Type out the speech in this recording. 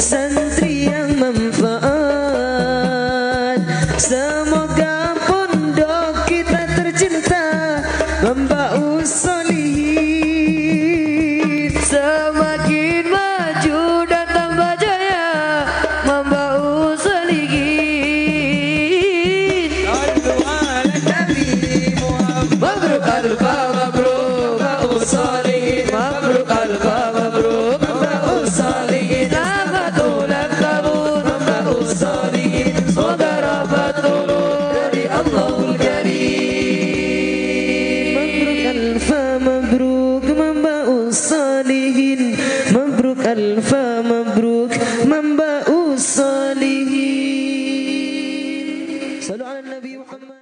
santri yang manfaat. Semoga pondok kita tercinta Membawa solihin Semakin maju dan tambah jaya Membawa solihin Mabruk alfa mabruk mabruk ألف مبروك منبأ الصالحين. صلوا على النبي محمد.